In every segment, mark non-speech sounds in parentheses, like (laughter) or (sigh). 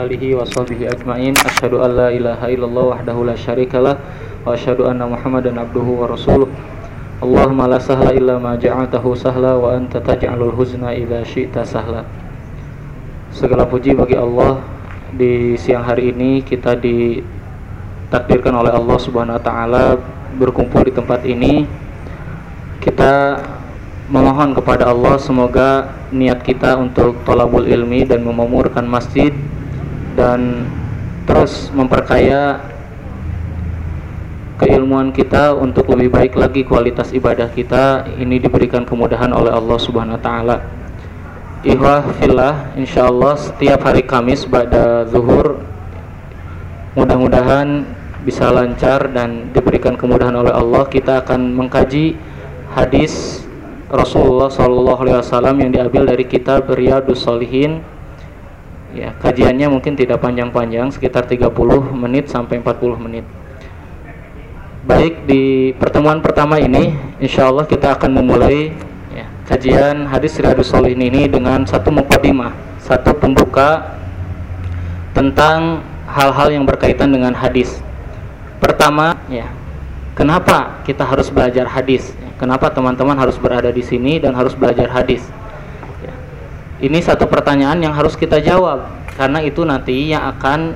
alihi wa sahbihi ajma'in. Asyhadu an la ilaha illallah wahdahu la syarikalah wa asyhadu anna muhammadan abduhu wa rasuluh. Allahumma la sahla illa ma ja'altahu sahla wa anta taj'alul huzna idza syi'ta sahla. Segala puji bagi Allah. Di siang hari ini kita ditakdirkan oleh Allah Subhanahu wa taala berkumpul di tempat ini. Kita memohon kepada Allah semoga niat kita untuk tolabul ilmi dan memamurkan masjid dan terus memperkaya keilmuan kita untuk lebih baik lagi kualitas ibadah kita. Ini diberikan kemudahan oleh Allah Subhanahu wa taala. Ikhwah fillah, insyaallah setiap hari Kamis pada zuhur mudah-mudahan bisa lancar dan diberikan kemudahan oleh Allah. Kita akan mengkaji hadis Rasulullah Shallallahu Alaihi Wasallam yang diambil dari kitab Riyadus Solihin ya kajiannya mungkin tidak panjang-panjang sekitar 30 menit sampai 40 menit. Baik di pertemuan pertama ini insya Allah kita akan memulai ya, kajian hadis Riyadus Solihin ini dengan satu mukadimah satu pembuka tentang hal-hal yang berkaitan dengan hadis. Pertama ya kenapa kita harus belajar hadis? Kenapa teman-teman harus berada di sini dan harus belajar hadis ini satu pertanyaan yang harus kita jawab karena itu nanti yang akan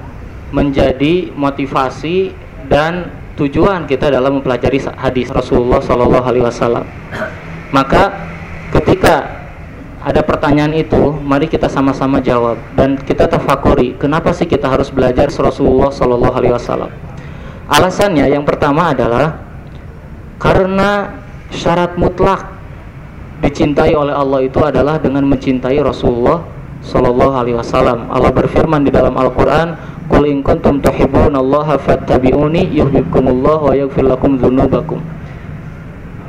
menjadi motivasi dan tujuan kita dalam mempelajari hadis Rasulullah Shallallahu Alaihi Wasallam. Maka ketika ada pertanyaan itu, mari kita sama-sama jawab dan kita tafakuri kenapa sih kita harus belajar Rasulullah Shallallahu Alaihi Wasallam. Alasannya yang pertama adalah karena syarat mutlak dicintai oleh Allah itu adalah dengan mencintai Rasulullah Shallallahu Alaihi Wasallam. Allah berfirman di dalam Al-Quran, "Qul in kuntum tuhibbunallaha fattabi'uni yuhibbukumullah wa yaghfir lakum dzunubakum."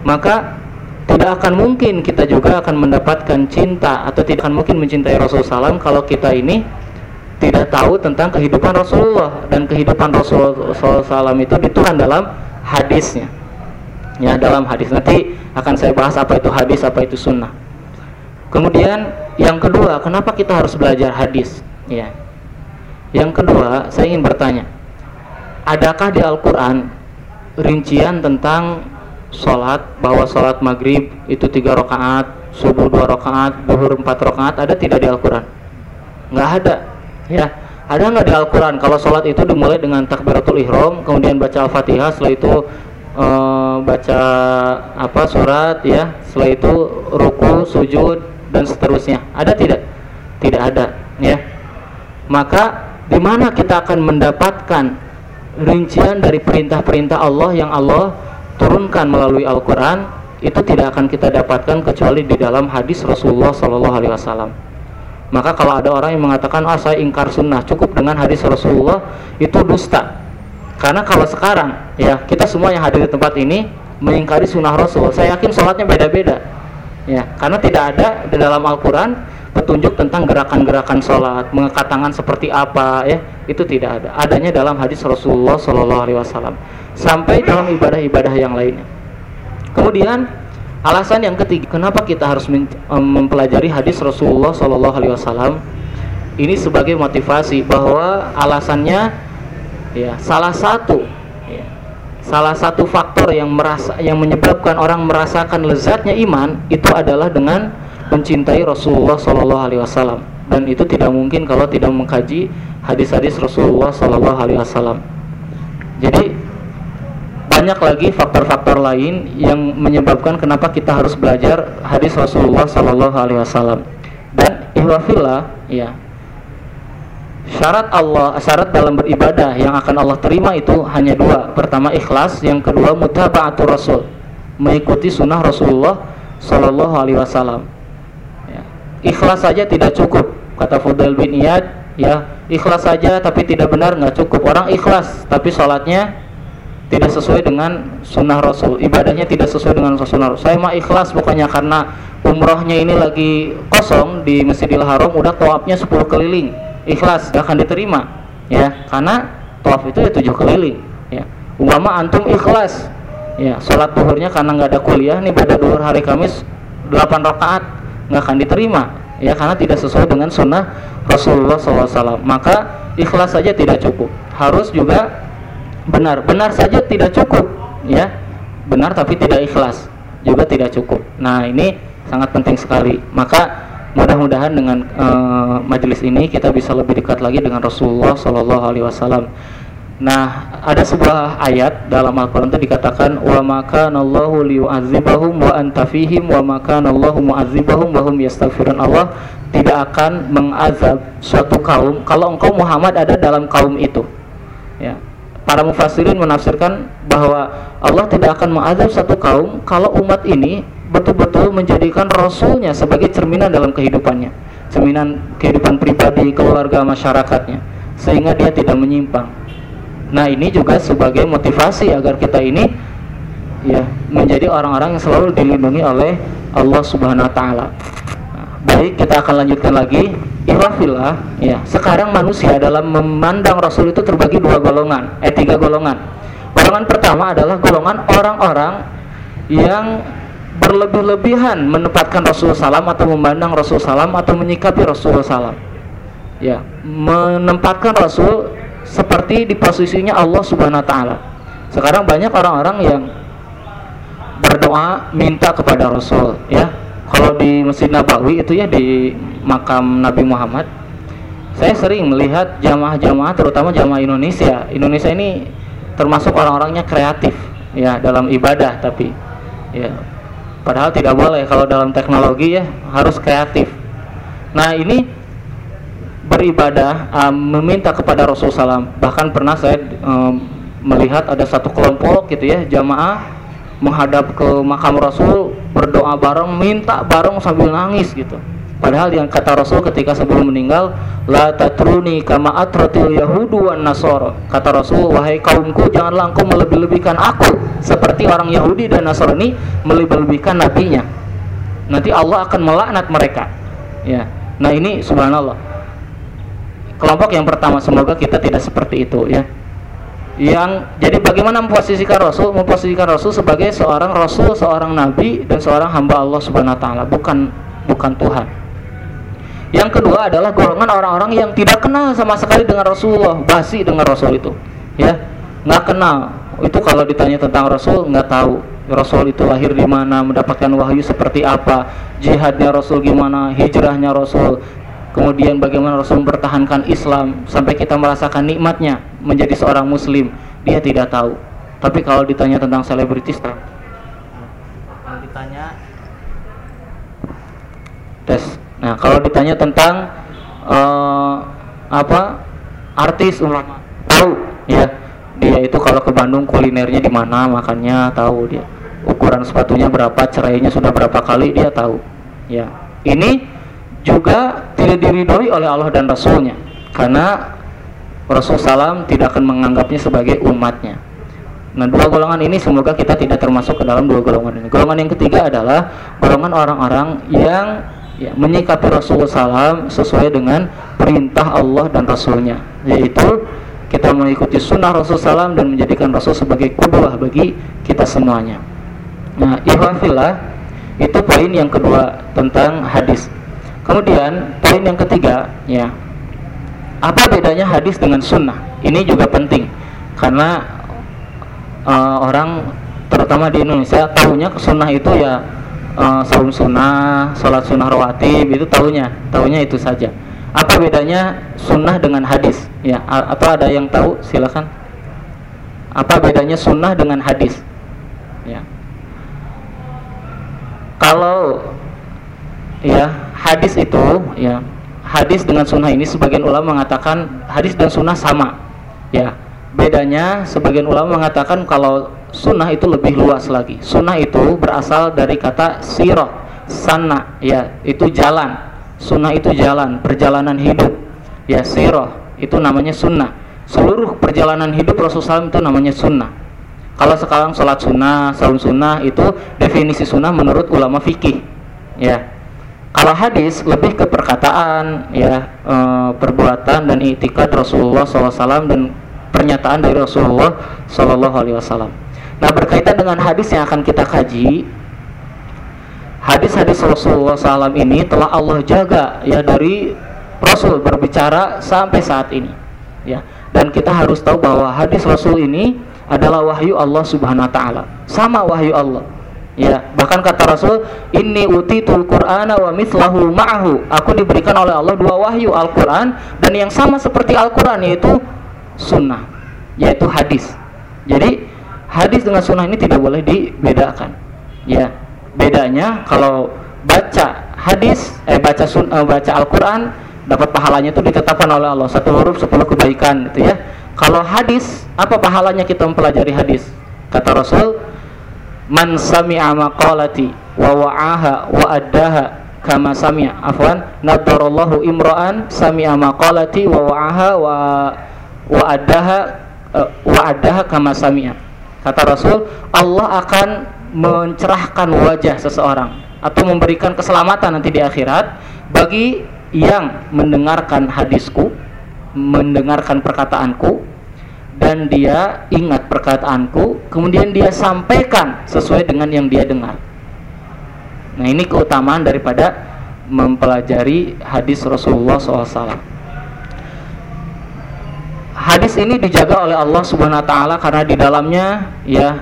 Maka tidak akan mungkin kita juga akan mendapatkan cinta atau tidak akan mungkin mencintai Rasulullah SAW kalau kita ini tidak tahu tentang kehidupan Rasulullah dan kehidupan Rasulullah SAW itu dituhan dalam hadisnya ya dalam hadis. Nanti akan saya bahas apa itu hadis apa itu sunnah. Kemudian yang kedua kenapa kita harus belajar hadis? Ya. Yang kedua saya ingin bertanya adakah di Al-Quran rincian tentang sholat bahwa sholat maghrib itu tiga rakaat subuh dua rakaat duhur empat rakaat ada tidak di Al-Quran? Nggak ada. Ya. Ada nggak di Al-Quran kalau sholat itu dimulai dengan takbiratul ihram kemudian baca al-fatihah setelah itu uh, baca apa surat ya. Setelah itu ruku sujud dan seterusnya. Ada tidak? Tidak ada ya. Maka di mana kita akan mendapatkan rincian dari perintah-perintah Allah yang Allah turunkan melalui Al-Quran itu tidak akan kita dapatkan kecuali di dalam hadis Rasulullah Shallallahu Alaihi Wasallam. Maka kalau ada orang yang mengatakan ah saya ingkar sunnah cukup dengan hadis Rasulullah itu dusta karena kalau sekarang ya kita semua yang hadir di tempat ini mengingkari sunnah Rasul, saya yakin sholatnya beda-beda. Ya, karena tidak ada di dalam Al-Quran petunjuk tentang gerakan-gerakan sholat, mengangkat tangan seperti apa, ya itu tidak ada. Adanya dalam hadis Rasulullah Shallallahu Alaihi Wasallam. Sampai dalam ibadah-ibadah yang lainnya. Kemudian alasan yang ketiga, kenapa kita harus mempelajari hadis Rasulullah Shallallahu Alaihi Wasallam? Ini sebagai motivasi bahwa alasannya ya salah satu. Ya, salah satu faktor yang merasa yang menyebabkan orang merasakan lezatnya iman itu adalah dengan mencintai Rasulullah Shallallahu Alaihi Wasallam. Dan itu tidak mungkin kalau tidak mengkaji hadis-hadis Rasulullah Shallallahu Alaihi Wasallam. Jadi banyak lagi faktor-faktor lain yang menyebabkan kenapa kita harus belajar hadis Rasulullah Shallallahu Alaihi Wasallam. Dan ihwafillah ya syarat Allah syarat dalam beribadah yang akan Allah terima itu hanya dua. Pertama ikhlas. Yang kedua mutaba'atul rasul. Mengikuti sunnah Rasulullah Shallallahu Alaihi Wasallam. Ya. ikhlas saja tidak cukup kata Fudail bin Iyad ya. Ikhlas saja tapi tidak benar nggak cukup. Orang ikhlas tapi sholatnya tidak sesuai dengan sunnah Rasul. Ibadahnya tidak sesuai dengan sunnah Rasul. Saya mah ikhlas bukannya karena umrohnya ini lagi kosong di Masjidil Haram udah toapnya 10 keliling ikhlas gak akan diterima ya. Karena tawaf itu ya tujuh keliling ya. Umpama antum ikhlas ya. Sholat duhurnya karena nggak ada kuliah nih pada duhur hari Kamis 8 rakaat nggak akan diterima ya. Karena tidak sesuai dengan sunnah Rasulullah SAW maka ikhlas saja tidak cukup. Harus juga benar. Benar saja tidak cukup ya. Benar tapi tidak ikhlas juga tidak cukup. Nah ini sangat penting sekali. Maka mudah-mudahan dengan uh, majelis ini kita bisa lebih dekat lagi dengan Rasulullah Shallallahu Alaihi Wasallam Nah, ada sebuah ayat dalam Al-Qur'an itu dikatakan wa maka Allahu liyu'adzibahum wa anta fihim wa maka Allahu mu'adzibahum wa hum yastaghfirun. Allah tidak akan mengazab suatu kaum kalau engkau Muhammad ada dalam kaum itu. Ya. Para mufassirin menafsirkan bahwa Allah tidak akan mengazab satu kaum kalau umat ini betul-betul menjadikan rasulnya sebagai cerminan dalam kehidupannya, cerminan kehidupan pribadi, keluarga, masyarakatnya sehingga dia tidak menyimpang Nah ini juga sebagai motivasi agar kita ini ya menjadi orang-orang yang selalu dilindungi oleh Allah Subhanahu Wa Taala. Nah, baik kita akan lanjutkan lagi. Ihwafillah, ya. Sekarang manusia dalam memandang Rasul itu terbagi dua golongan, eh tiga golongan. Golongan pertama adalah golongan orang-orang yang berlebih-lebihan menempatkan Rasul Salam atau memandang Rasul Salam atau menyikapi Rasul Salam. Ya, menempatkan Rasul seperti di posisinya Allah Subhanahu wa taala. Sekarang banyak orang-orang yang berdoa minta kepada Rasul ya. Kalau di Masjid Nabawi itu ya di makam Nabi Muhammad saya sering melihat jamaah-jamaah terutama jamaah Indonesia. Indonesia ini termasuk orang-orangnya kreatif ya dalam ibadah tapi ya padahal tidak boleh kalau dalam teknologi ya harus kreatif. Nah, ini beribadah um, meminta kepada Rasulullah SAW bahkan pernah saya um, melihat ada satu kelompok gitu ya jamaah menghadap ke makam Rasul berdoa bareng minta bareng sambil nangis gitu padahal yang kata Rasul ketika sebelum meninggal la tatruni kama atratil yahudu wan nasoro kata Rasul wahai kaumku janganlah engkau melebih-lebihkan aku seperti orang Yahudi dan Nasrani melebih-lebihkan nabinya. Nanti Allah akan melaknat mereka. Ya. Nah ini subhanallah. Kelompok yang pertama semoga kita tidak seperti itu ya. Yang jadi bagaimana memposisikan Rasul? Memposisikan Rasul sebagai seorang Rasul seorang Nabi dan seorang hamba Allah Subhanahu Wa Taala bukan bukan Tuhan yang kedua adalah golongan orang-orang yang tidak kenal sama sekali dengan Rasulullah basi dengan Rasul itu ya. Nggak kenal. Itu kalau ditanya tentang Rasul nggak tahu Rasul itu lahir di mana mendapatkan wahyu seperti apa jihadnya Rasul gimana hijrahnya Rasul kemudian bagaimana Rasul mempertahankan Islam sampai kita merasakan nikmatnya menjadi seorang muslim dia tidak tahu. Tapi kalau ditanya tentang selebritis kalau ditanya tes nah kalau ditanya tentang uh, apa artis ulama tahu ya. Dia itu kalau ke Bandung kulinernya di mana makannya tahu dia. Ukuran sepatunya berapa cerainya sudah berapa kali dia tahu ya. Ini juga tidak diridhoi oleh Allah dan Rasulnya karena Rasul Salam tidak akan menganggapnya sebagai umatnya. Nah dua golongan ini semoga kita tidak termasuk ke dalam dua golongan ini. Golongan yang ketiga adalah golongan orang-orang yang ya, menyikapi Rasul Salam sesuai dengan perintah Allah dan Rasulnya. Yaitu kita mengikuti sunnah Rasul Salam dan menjadikan Rasul sebagai kudwah bagi kita semuanya. Nah ihwafillah itu poin yang kedua tentang hadis. Kemudian poin yang ketiga, ya, apa bedanya hadis dengan sunnah? Ini juga penting karena uh, orang terutama di Indonesia tahunya sunnah itu ya uh, sunnah, sholat sunnah rawatib itu tahunya, tahunya itu saja. Apa bedanya sunnah dengan hadis? Ya, atau ada yang tahu? Silakan. Apa bedanya sunnah dengan hadis? Ya. Kalau ya hadis itu ya hadis dengan sunnah ini sebagian ulama mengatakan hadis dan sunnah sama ya bedanya sebagian ulama mengatakan kalau sunnah itu lebih luas lagi. Sunnah itu berasal dari kata siroh sana ya itu jalan. Sunnah itu jalan perjalanan hidup. Ya siroh itu namanya sunnah. Seluruh perjalanan hidup Rasulullah SAW itu namanya sunnah. Kalau sekarang sholat sunnah, saum sunnah itu definisi sunnah menurut ulama fikih ya. Kalau hadis lebih ke perkataan, ya e, perbuatan dan itikad Rasulullah SAW dan pernyataan dari Rasulullah SAW. Nah berkaitan dengan hadis yang akan kita kaji, hadis-hadis Rasulullah SAW ini telah Allah jaga ya dari Rasul berbicara sampai saat ini ya. Dan kita harus tahu bahwa hadis Rasul ini adalah wahyu Allah Subhanahu wa taala. Sama wahyu Allah ya. Bahkan kata Rasul ini utitul Qur'ana wa mislahu ma'ahu. Aku diberikan oleh Allah dua wahyu Al-Qur'an dan yang sama seperti Al-Qur'an yaitu sunnah yaitu hadis. Jadi hadis dengan sunnah ini tidak boleh dibedakan. Ya bedanya kalau baca hadis eh baca sun, eh, baca Al-Qur'an dapat pahalanya itu ditetapkan oleh Allah. Satu huruf sepuluh kebaikan gitu ya. Kalau hadis apa pahalanya kita mempelajari hadis? Kata Rasul man sami'a maqalati wa wa'aha wa addaha kama sami'a. Afwan nadarallahu imra'an sami'a maqalati wa wa'aha wa wa addaha uh, wa addaha kama sami'a kata Rasul Allah akan mencerahkan wajah seseorang atau memberikan keselamatan nanti di akhirat bagi yang mendengarkan hadisku, mendengarkan perkataanku, dan dia ingat perkataanku, kemudian dia sampaikan sesuai dengan yang dia dengar. Nah ini keutamaan daripada mempelajari hadis Rasulullah SAW. Hadis ini dijaga oleh Allah Subhanahu Wa Taala karena di dalamnya ya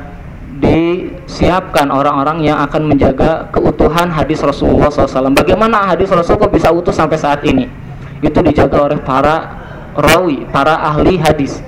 disiapkan orang-orang yang akan menjaga keutuhan hadis Rasulullah SAW. Bagaimana hadis Rasulullah bisa utuh sampai saat ini? Itu dijaga oleh para rawi, para ahli hadis.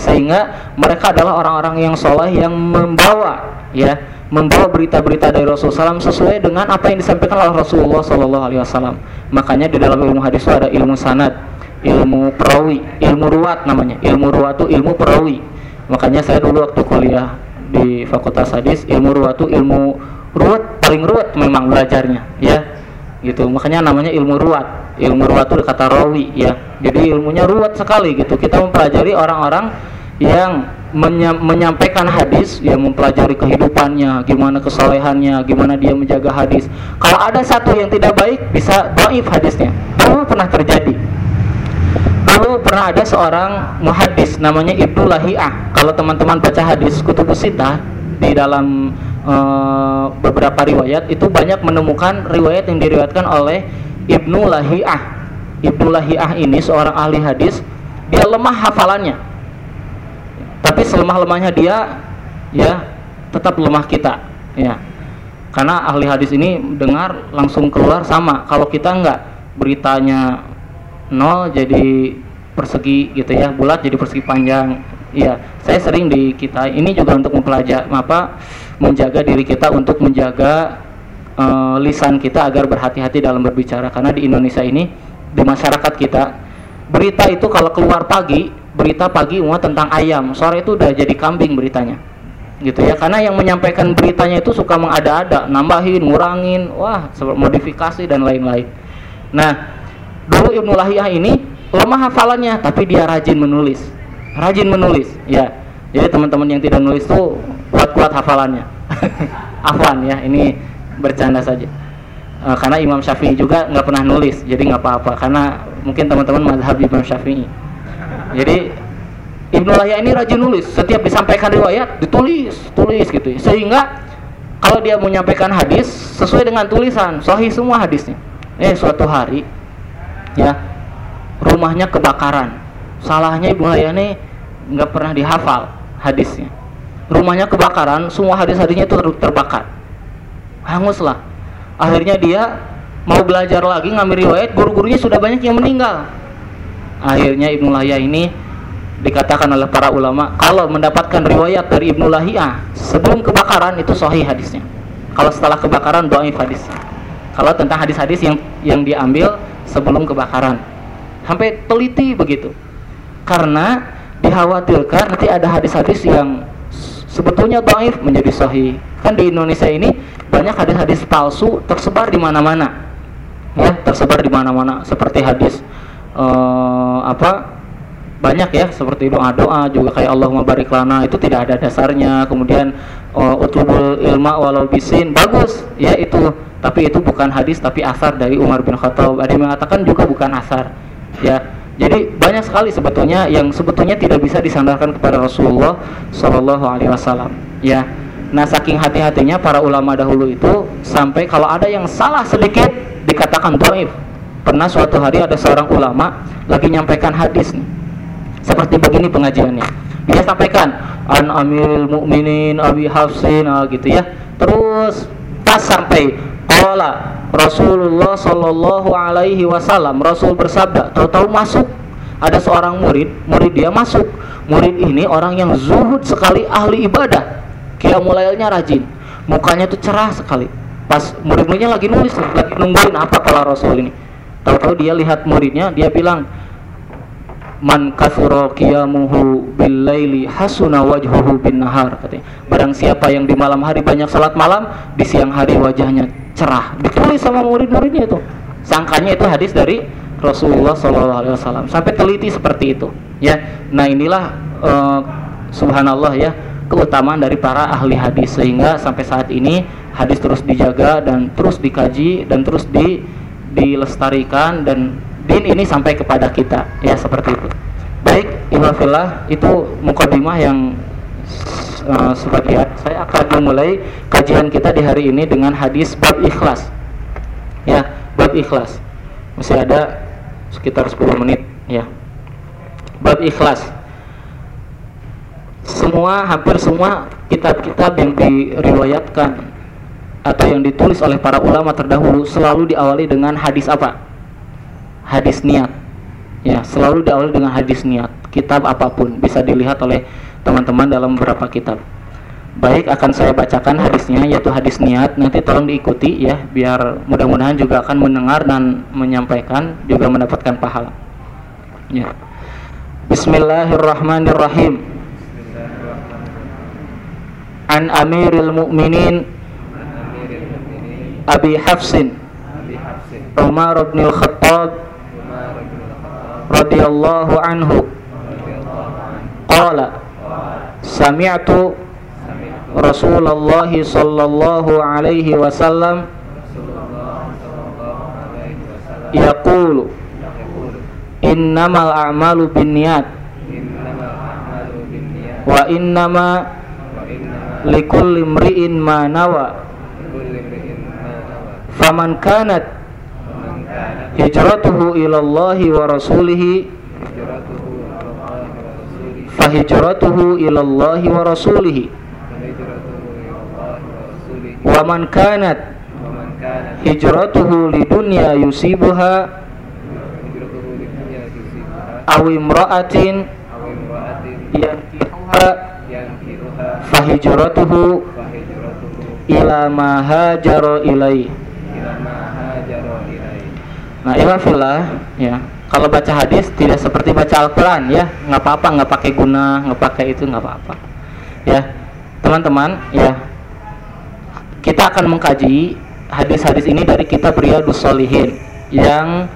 Sehingga mereka adalah orang-orang yang soleh yang membawa, ya, membawa berita-berita dari Rasulullah SAW sesuai dengan apa yang disampaikan oleh Rasulullah SAW. Makanya di dalam ilmu hadis itu ada ilmu sanad, ilmu perawi, ilmu ruwat namanya. Ilmu ruwat itu ilmu perawi. Makanya saya dulu waktu kuliah di Fakultas Hadis ilmu ruwat itu ilmu ruwat paling ruwat memang belajarnya ya. Gitu. Makanya namanya ilmu ruwat. Ilmu ruwat itu kata rawi ya. Jadi ilmunya ruwat sekali gitu. Kita mempelajari orang-orang yang menyampaikan hadis ya mempelajari kehidupannya gimana kesolehannya gimana dia menjaga hadis. Kalau ada satu yang tidak baik bisa doif hadisnya. Dulu pernah terjadi dulu pernah ada seorang muhadis namanya Ibnu Lahiyah. Kalau teman-teman baca hadis Kutubus Sitah di dalam uh, beberapa riwayat itu banyak menemukan riwayat yang diriwayatkan oleh Ibnu Lahiyah. Ibnu Lahiyah ini seorang ahli hadis, dia lemah hafalannya. Tapi selemah-lemahnya dia ya tetap lemah kita, ya. Karena ahli hadis ini dengar langsung keluar sama. Kalau kita enggak beritanya nol jadi persegi gitu ya bulat jadi persegi panjang. Iya saya sering di kita ini juga untuk mempelajari apa menjaga diri kita untuk menjaga uh, lisan kita agar berhati-hati dalam berbicara. Karena di Indonesia ini di masyarakat kita berita itu kalau keluar pagi berita pagi semua tentang ayam sore itu udah jadi kambing beritanya. Gitu ya karena yang menyampaikan beritanya itu suka mengada-ada nambahin ngurangin wah modifikasi dan lain-lain. Nah dulu Ibnu Lahiyah ini lemah hafalannya tapi dia rajin menulis. Rajin menulis ya. Jadi teman-teman yang tidak nulis tuh kuat-kuat hafalannya. (laughs) Afwan ya ini bercanda saja. E, karena Imam Syafi'i juga nggak pernah nulis jadi nggak apa-apa. Karena mungkin teman-teman madhab Imam Syafi'i. Jadi Ibnu Lahya ini rajin nulis. Setiap disampaikan riwayat ditulis tulis gitu ya. sehingga kalau dia menyampaikan hadis sesuai dengan tulisan sahih semua hadisnya. Eh suatu hari ya rumahnya kebakaran. Salahnya ibu ini nggak pernah dihafal hadisnya. Rumahnya kebakaran semua hadis-hadisnya itu terbakar. Hangus lah akhirnya dia mau belajar lagi ngambil riwayat guru-gurunya sudah banyak yang meninggal. Akhirnya Ibnu Lahiyah ini dikatakan oleh para ulama kalau mendapatkan riwayat dari Ibnu Lahiyah sebelum kebakaran itu sahih hadisnya. Kalau setelah kebakaran doaif hadisnya kalau tentang hadis-hadis yang yang diambil sebelum kebakaran. Sampai teliti begitu. Karena dikhawatirkan nanti ada hadis-hadis yang sebetulnya baif menjadi sahih. Kan di Indonesia ini banyak hadis-hadis palsu tersebar di mana-mana. Ya tersebar di mana-mana. Seperti hadis uh, apa banyak ya. Seperti doa doa juga kayak Allahumma barik lana. Itu tidak ada dasarnya. Kemudian uh, utubul ilma walau bisin bagus. Ya itu tapi itu bukan hadis tapi asar dari Umar bin Khattab ada yang mengatakan juga bukan asar ya jadi banyak sekali sebetulnya yang sebetulnya tidak bisa disandarkan kepada Rasulullah Shallallahu Alaihi Wasallam ya Nah, saking hati-hatinya para ulama dahulu itu sampai kalau ada yang salah sedikit dikatakan doif. Pernah suatu hari ada seorang ulama lagi nyampaikan hadis nih. Seperti begini pengajiannya. Dia sampaikan an amiril mukminin abi hafsin ah, gitu ya. Terus pas sampai qala Rasulullah Shallallahu alaihi wasallam Rasul bersabda, tahu-tahu masuk. Ada seorang murid, murid dia masuk. Murid ini orang yang zuhud sekali ahli ibadah. Qiyamulailnya rajin. Mukanya tuh cerah sekali. Pas murid-muridnya lagi nulis lagi nungguin apa kalau Rasul ini. Tahu-tahu dia lihat muridnya dia bilang man kathura qiyamuhu bil laili hasuna wajhuhu bin nahar katanya. Barang siapa yang di malam hari banyak salat malam di siang hari wajahnya cerah. Ditulis sama murid-muridnya itu. Sangkanya itu hadis dari Rasulullah SAW sampai teliti seperti itu ya. Nah inilah uh, subhanallah ya keutamaan dari para ahli hadis. Sehingga sampai saat ini hadis terus dijaga dan terus dikaji dan terus di dilestarikan dan din ini sampai kepada kita. Ya seperti itu. Baik ilafillah itu mukadimah yang uh, sebagian. Saya akan memulai kajian kita di hari ini dengan hadis bab ikhlas. Ya bab ikhlas. Masih ada sekitar 10 menit. Ya. Bab ikhlas. Semua hampir semua kitab-kitab yang diriwayatkan atau yang ditulis oleh para ulama terdahulu selalu diawali dengan hadis apa? Hadis niat. Ya, selalu diawali dengan hadis niat. Kitab apa pun bisa dilihat oleh teman-teman dalam beberapa kitab. Baik, akan saya bacakan hadisnya yaitu hadis niat. Nanti tolong diikuti ya, biar mudah-mudahan juga akan mendengar dan menyampaikan juga mendapatkan pahala. Ya. Bismillahirrahmanirrahim an Amiril Mukminin Abi Hafsin Umar bin Khattab radhiyallahu anhu. Qala sami'tu Rasulullah sallallahu alaihi wasallam yaqulu innamal a'malu binniyat wa innama likulli imri'in ma nawa. Faman kanat hijratuhu ila Allah wa rasulih fahijratuhu ila Allah wa rasulih wa man kanat hijratuhu lidunya yusibuha. Aw imra'atin yankihuha. Fahijratuhu ila ma hajara ilai nah ilafillah ya. Kalau baca hadis tidak seperti baca Al-Quran ya. Nggak apa-apa nggak pakai guna nggak pakai itu nggak apa-apa. Ya. Teman-teman ya. Kita akan mengkaji hadis-hadis ini dari kitab Riyadus Solihin yang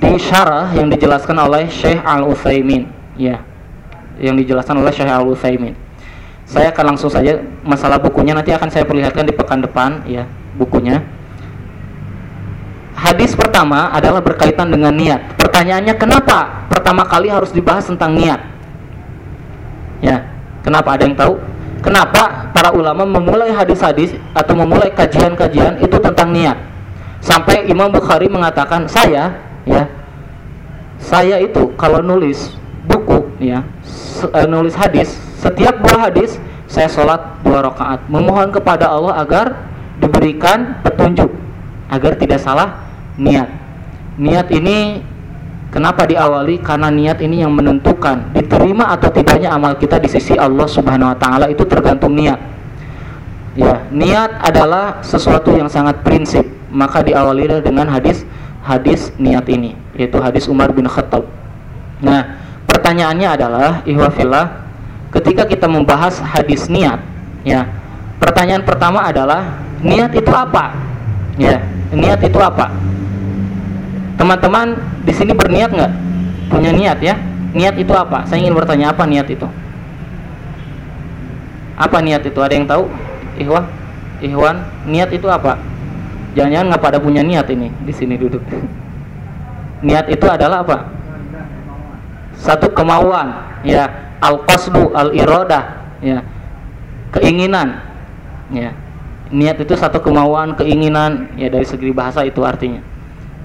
disyarah yang dijelaskan oleh Syekh Al Utsaimin ya. Yang dijelaskan oleh Syekh Al Utsaimin saya akan langsung saja masalah bukunya nanti akan saya perlihatkan di pekan depan ya bukunya hadis pertama adalah berkaitan dengan niat. Pertanyaannya kenapa pertama kali harus dibahas tentang niat? Ya kenapa? Ada yang tahu? Kenapa para ulama memulai hadis-hadis atau memulai kajian-kajian itu tentang niat? Sampai Imam Bukhari mengatakan saya ya saya itu kalau nulis buku ya eh, nulis hadis setiap dua hadis saya sholat dua rakaat. Memohon kepada Allah agar diberikan petunjuk agar tidak salah niat. Niat ini kenapa diawali? Karena niat ini yang menentukan diterima atau tidaknya amal kita di sisi Allah Subhanahu wa taala. Itu tergantung niat. Ya niat adalah sesuatu yang sangat prinsip. Maka diawali dengan hadis hadis niat ini yaitu hadis Umar bin Khattab. Nah pertanyaannya adalah ihwafillah ketika kita membahas hadis niat ya pertanyaan pertama adalah niat itu apa? Ya niat itu apa? Teman-teman di sini berniat nggak? Punya niat ya? Niat itu apa? Saya ingin bertanya apa niat itu? Apa niat itu? Ada yang tahu? Ikhwan? Ikhwan niat itu apa? Jangan-jangan nggak pada punya niat ini di sini duduk. (laughs) Niat itu adalah apa? Satu kemauan ya. Al qasdu al irodah ya. Keinginan ya niat itu satu kemauan keinginan ya dari segi bahasa itu artinya.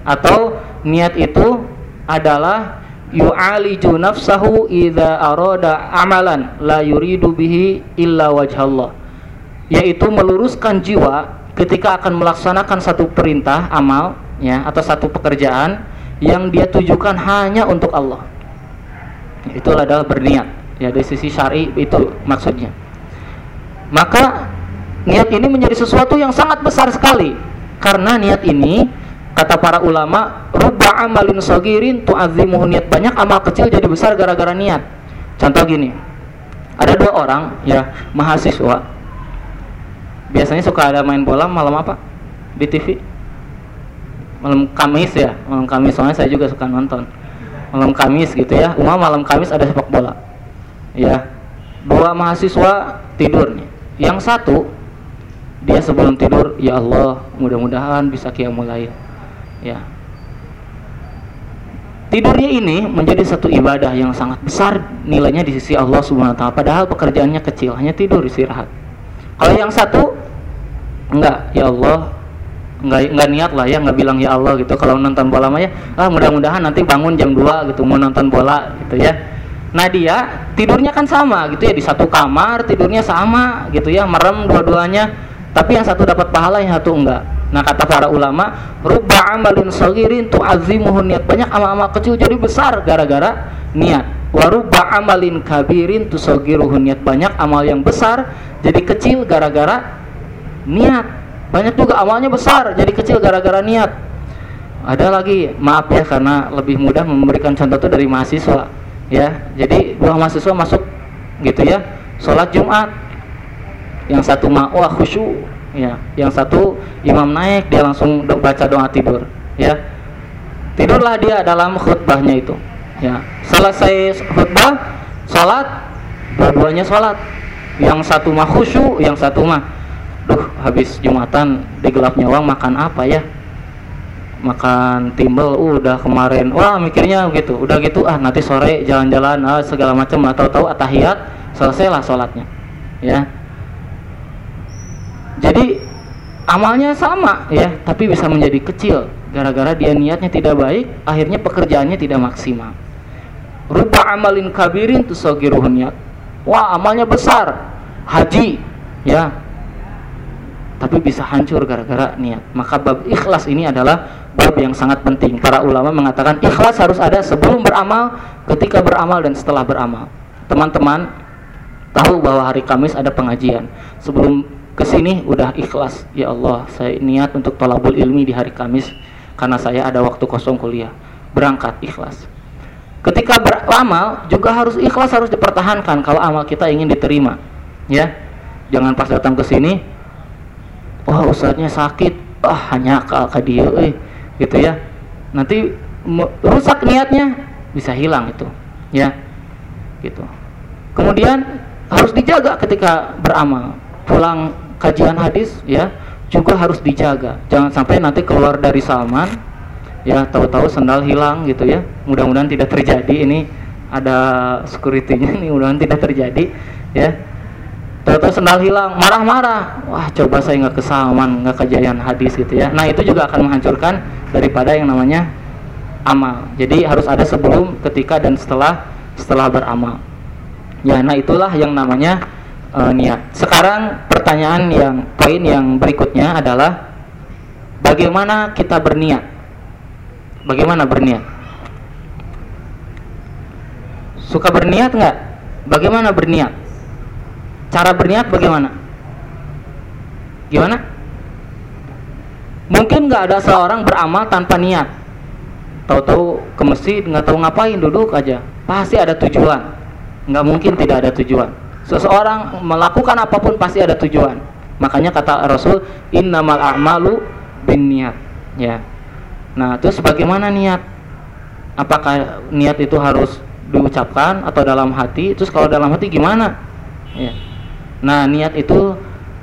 Atau niat itu adalah yu'aliju nafsahu idza arada amalan la yuridu bihi illa wajhallah. Yaitu meluruskan jiwa ketika akan melaksanakan satu perintah amal ya atau satu pekerjaan yang dia tujukan hanya untuk Allah. Itu adalah berniat ya dari sisi syari itu maksudnya. Maka niat ini menjadi sesuatu yang sangat besar sekali. Karena niat ini kata para ulama rubba amalin sagirin tu'azimuhu niat banyak amal kecil jadi besar gara-gara niat. Contoh gini ada dua orang ya mahasiswa. Biasanya suka ada main bola malam apa? Di TV malam Kamis ya malam Kamis. Soalnya saya juga suka nonton. Malam Kamis gitu ya. Umum malam Kamis ada sepak bola. Ya dua mahasiswa tidur nih. Yang satu dia sebelum tidur ya Allah mudah-mudahan bisa mulai ya. Tidurnya ini menjadi satu ibadah yang sangat besar nilainya di sisi Allah Subhanahu wa taala. Padahal pekerjaannya kecil hanya tidur istirahat. Kalau yang satu enggak ya Allah. Enggak enggak niat lah ya enggak bilang ya Allah gitu. Kalau nonton bola mah ya ah mudah-mudahan nanti bangun jam 2 gitu mau nonton bola gitu ya. Nah dia tidurnya kan sama gitu ya di satu kamar tidurnya sama gitu ya merem dua-duanya tapi yang satu dapat pahala yang satu enggak Nah kata para ulama, rubba amalin sagirin tu'azimuhu niat banyak amal-amal kecil jadi besar gara-gara niat. Wa rubba amalin kabirin tusagiruhu niat banyak amal yang besar jadi kecil gara-gara niat. Banyak juga amalnya besar jadi kecil gara-gara niat. Ada lagi, maaf ya karena lebih mudah memberikan contoh itu dari mahasiswa. Ya, jadi dua mahasiswa masuk gitu ya, sholat Jumat. Yang satu ma'wah khusyuk. Ya yang satu imam naik dia langsung baca doa tidur ya. Tidurlah dia dalam khutbahnya itu ya. Selesai khutbah sholat dua-duanya sholat. Yang satu mah khusyuk yang satu mah duh habis jumatan di gelap nyawang makan apa ya? Makan timbel uh, udah kemarin. Wah mikirnya gitu udah gitu ah nanti sore jalan-jalan ah, segala macam atau tahu atahiyat selesailah sholatnya ya jadi amalnya sama ya tapi bisa menjadi kecil. Gara-gara dia niatnya tidak baik akhirnya pekerjaannya tidak maksimal. Rupa amalin kabirin tusogiruhun niat. Wah amalnya besar. Haji ya. Tapi bisa hancur gara-gara niat. Maka bab ikhlas ini adalah bab yang sangat penting. Para ulama mengatakan ikhlas harus ada sebelum beramal ketika beramal dan setelah beramal. Teman-teman tahu bahwa hari Kamis ada pengajian. Sebelum ke sini udah ikhlas. Ya Allah saya niat untuk tolabul ilmi di hari Kamis karena saya ada waktu kosong kuliah. Berangkat ikhlas. Ketika beramal juga harus ikhlas harus dipertahankan kalau amal kita ingin diterima. Ya jangan pas datang ke sini wah oh, ustadznya sakit. Ah hanya akal dia eh gitu ya. Nanti rusak niatnya bisa hilang itu. Ya gitu. Kemudian harus dijaga ketika beramal. Pulang kajian hadis ya juga harus dijaga. Jangan sampai nanti keluar dari Salman ya tahu-tahu sendal hilang gitu ya. Mudah-mudahan tidak terjadi. Ini ada securitynya nih mudah-mudahan tidak terjadi ya. Tahu-tahu sendal hilang marah-marah. Wah coba saya nggak ke Salman nggak kejadian hadis gitu ya. Nah itu juga akan menghancurkan daripada yang namanya amal. Jadi harus ada sebelum ketika dan setelah setelah beramal. Ya nah itulah yang namanya uh, niat. Sekarang pertanyaan yang poin yang berikutnya adalah bagaimana kita berniat? Bagaimana berniat? Suka berniat nggak? Bagaimana berniat? Cara berniat bagaimana? Gimana? Mungkin nggak ada seorang beramal tanpa niat. Tahu-tahu ke masjid nggak tahu ngapain duduk aja. Pasti ada tujuan. Nggak mungkin tidak ada tujuan seseorang melakukan apa pun pasti ada tujuan. Makanya kata Rasul innamal a'malu bin niat ya. Nah terus bagaimana niat? Apakah niat itu harus diucapkan atau dalam hati? Terus kalau dalam hati gimana? Ya. Nah niat itu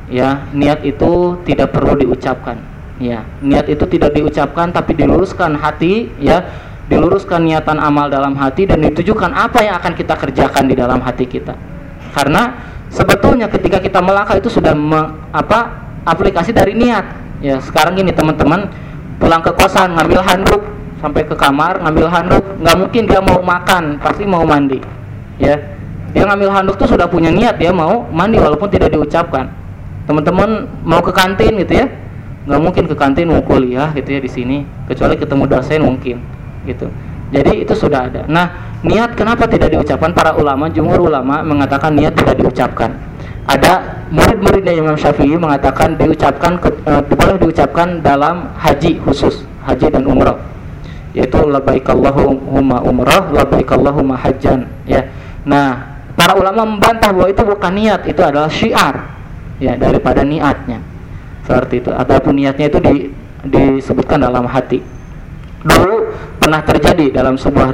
ya niat itu tidak perlu diucapkan. Ya niat itu tidak diucapkan tapi diluruskan hati ya. Diluruskan niatan amal dalam hati dan ditujukan apa yang akan kita kerjakan di dalam hati kita karena sebetulnya ketika kita melangkah itu sudah me, apa aplikasi dari niat. Ya sekarang gini teman-teman pulang ke kosan ngambil handuk sampai ke kamar ngambil handuk nggak mungkin dia mau makan pasti mau mandi. Ya dia ngambil handuk tuh sudah punya niat ya mau mandi walaupun tidak diucapkan. Teman-teman mau ke kantin gitu ya nggak mungkin ke kantin mau kuliah gitu ya di sini kecuali ketemu dosen mungkin gitu jadi itu sudah ada. Nah niat kenapa tidak diucapkan? Para ulama jumhur ulama mengatakan niat tidak diucapkan. Ada murid-muridnya Imam Syafi'i mengatakan diucapkan uh, boleh diucapkan dalam haji khusus haji dan umrah. Yaitu labbaik Allahumma umrah labbaik Allahumma hajjan ya. Nah para ulama membantah bahwa itu bukan niat itu adalah syiar ya daripada niatnya. Seperti itu. Ataupun niatnya itu di, disebutkan dalam hati. Dulu pernah terjadi dalam sebuah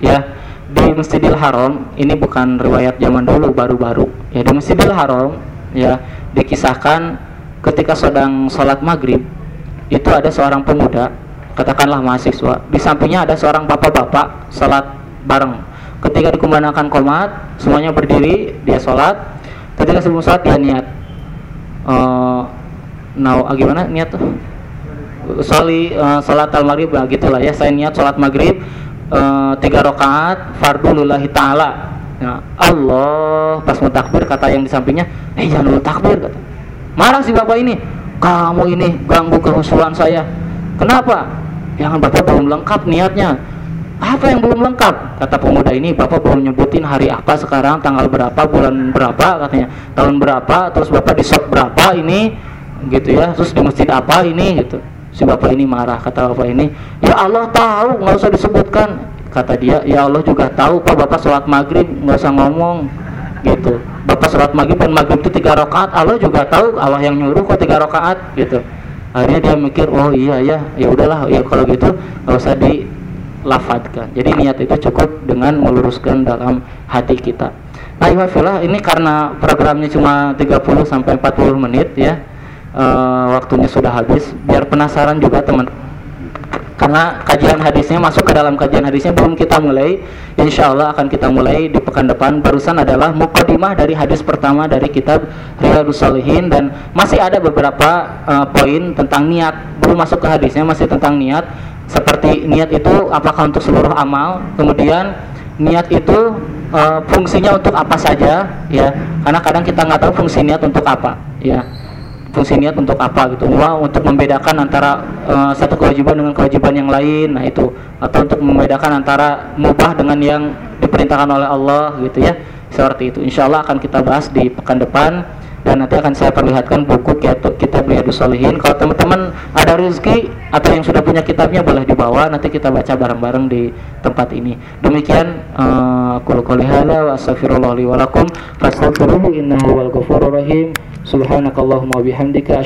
ya di Masjidil Haram. Ini bukan riwayat zaman dulu baru-baru. Ya di Masjidil Haram ya dikisahkan ketika sedang sholat maghrib itu ada seorang pemuda katakanlah mahasiswa. Di sampingnya ada seorang bapak-bapak sholat bareng. Ketika dikumandangkan komat semuanya berdiri dia sholat. Ketika sebelum sholat dia niat. Uh, nah gimana? Niat tuh soli uh, salat al maghrib nah, gitulah ya. Saya niat salat maghrib uh, tiga rakaat fardu lillahi taala. Nah, Allah pas mau takbir kata yang di sampingnya eh jangan dulu takbir kata. Marah si bapak ini kamu ini ganggu kehusuan saya. Kenapa? Jangan bapak belum lengkap niatnya. Apa yang belum lengkap? kata pemuda ini. Bapak belum nyebutin hari apa sekarang tanggal berapa bulan berapa katanya. Tahun berapa terus bapak di shop berapa ini gitu ya. Terus di masjid apa ini gitu si bapak ini marah kata bapak ini ya Allah tahu nggak usah disebutkan. Kata dia ya Allah juga tahu pak bapak sholat maghrib nggak usah ngomong. Gitu. Bapak sholat maghrib dan maghrib itu tiga rakaat Allah juga tahu Allah yang nyuruh kok tiga rakaat gitu. Akhirnya dia mikir oh iya ya ya udahlah ya kalau gitu nggak usah dilafatkan jadi niat itu cukup dengan meluruskan dalam hati kita. Nah ini karena programnya cuma 30 sampai 40 menit ya uh, waktunya sudah habis. Biar penasaran juga teman. Karena kajian hadisnya masuk ke dalam kajian hadisnya belum kita mulai. Insya Allah akan kita mulai di pekan depan. Barusan adalah mukadimah dari hadis pertama dari kitab Riyadus Salihin. Dan masih ada beberapa uh, poin tentang niat. Belum masuk ke hadisnya masih tentang niat. Seperti niat itu apakah untuk seluruh amal? Kemudian niat itu uh, fungsinya untuk apa saja? Ya karena kadang kita nggak tahu fungsi niat untuk apa. Ya fungsi niat untuk apa gitu? Wah untuk membedakan antara uh, satu kewajiban dengan kewajiban yang lain nah itu. Atau untuk membedakan antara mubah dengan yang diperintahkan oleh Allah gitu ya. Seperti itu. Insya Allah akan kita bahas di pekan depan dan nanti akan saya perlihatkan buku kitab Riyadus Solihin kalau teman-teman ada rezeki atau yang sudah punya kitabnya boleh dibawa. Nanti kita baca bareng-bareng di tempat ini. Demikian uh, qul qouli wa astaghfirullah li wa lakum. Fastaghfiruhu innahu wal ghafurur rahim. Subhanakallahumma bihamdika